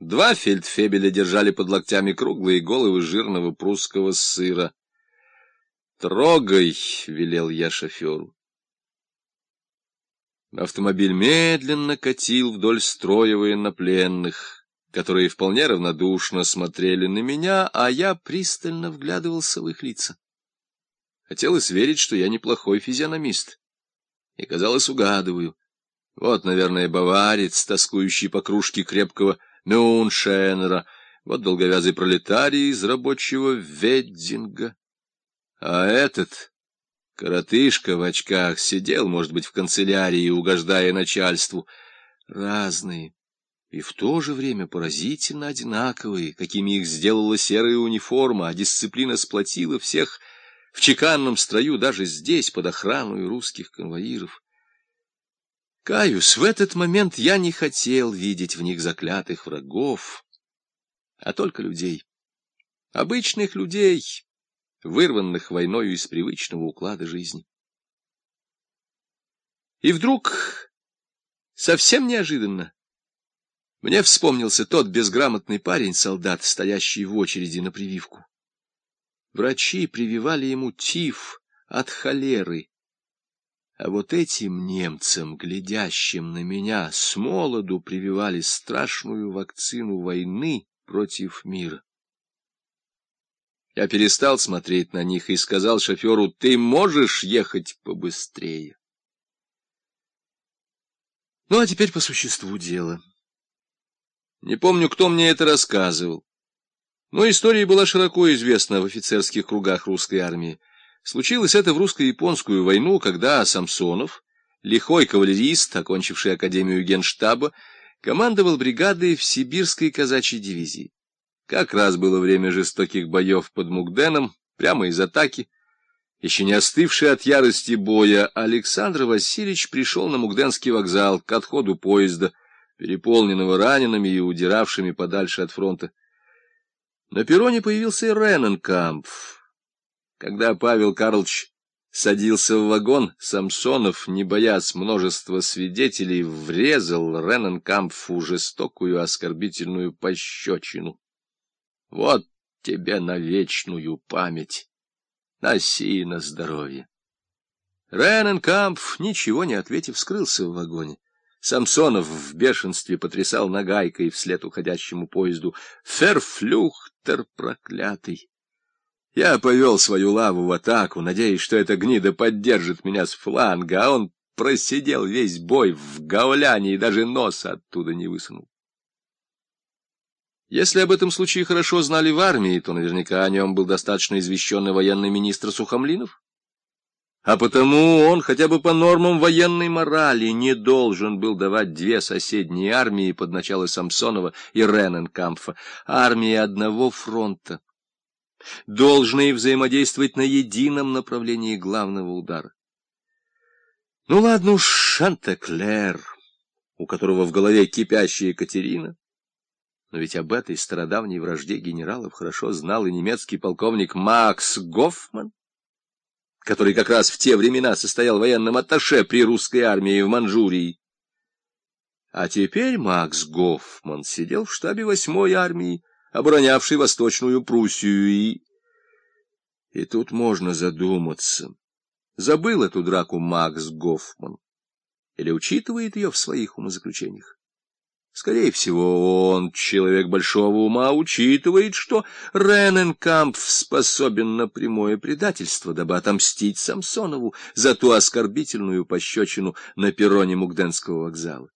Два фельдфебеля держали под локтями круглые головы жирного прусского сыра. «Трогай!» — велел я шоферу. Автомобиль медленно катил вдоль строя военнопленных, которые вполне равнодушно смотрели на меня, а я пристально вглядывался в их лица. Хотелось верить, что я неплохой физиономист. И, казалось, угадываю. Вот, наверное, баварец, тоскующий по кружке крепкого Мюншенера, вот долговязый пролетарий из рабочего Веддинга. А этот, коротышка в очках, сидел, может быть, в канцелярии, угождая начальству. Разные и в то же время поразительно одинаковые, какими их сделала серая униформа, а дисциплина сплотила всех в чеканном строю даже здесь, под охраной русских конвоиров. Каюсь, в этот момент я не хотел видеть в них заклятых врагов, а только людей. Обычных людей, вырванных войною из привычного уклада жизни. И вдруг, совсем неожиданно, мне вспомнился тот безграмотный парень-солдат, стоящий в очереди на прививку. Врачи прививали ему тиф от холеры, а вот этим немцам, глядящим на меня, с молоду прививали страшную вакцину войны против мира. Я перестал смотреть на них и сказал шоферу, ты можешь ехать побыстрее. Ну, а теперь по существу дела. Не помню, кто мне это рассказывал. Но история была широко известна в офицерских кругах русской армии. Случилось это в русско-японскую войну, когда Самсонов, лихой кавалерист, окончивший Академию Генштаба, командовал бригадой в сибирской казачьей дивизии. Как раз было время жестоких боев под Мугденом, прямо из атаки. Еще не остывший от ярости боя, Александр Васильевич пришел на Мугденский вокзал к отходу поезда, переполненного ранеными и удиравшими подальше от фронта. На перроне появился Рененкампф, когда Павел Карлович садился в вагон, Самсонов, не боясь множества свидетелей, врезал Рененкампфу жестокую оскорбительную пощечину. Вот тебе на вечную память. Носи на здоровье. Рененкампф, ничего не ответив, скрылся в вагоне. Самсонов в бешенстве потрясал нагайкой вслед уходящему поезду. Ферфлюхтер проклятый! Я повел свою лаву в атаку, надеясь, что эта гнида поддержит меня с фланга, а он просидел весь бой в гауляне и даже носа оттуда не высунул. Если об этом случае хорошо знали в армии, то наверняка о нем был достаточно извещенный военный министр Сухомлинов. А потому он, хотя бы по нормам военной морали, не должен был давать две соседние армии под начало Самсонова и Рененкампфа, армии одного фронта должны взаимодействовать на едином направлении главного удара. Ну ладно уж, Шантеклер, у которого в голове кипящая Екатерина, но ведь об этой стародавней вражде генералов хорошо знал и немецкий полковник Макс Гофман, который как раз в те времена состоял военным атташе при русской армии в Манчжурии. А теперь Макс Гофман сидел в штабе восьмой армии, оборонявший Восточную Пруссию, и... И тут можно задуматься. Забыл эту драку Макс Гофман? Или учитывает ее в своих умозаключениях? Скорее всего, он, человек большого ума, учитывает, что Рененкамп способен на прямое предательство, дабы отомстить Самсонову за ту оскорбительную пощечину на перроне Мугденского вокзала.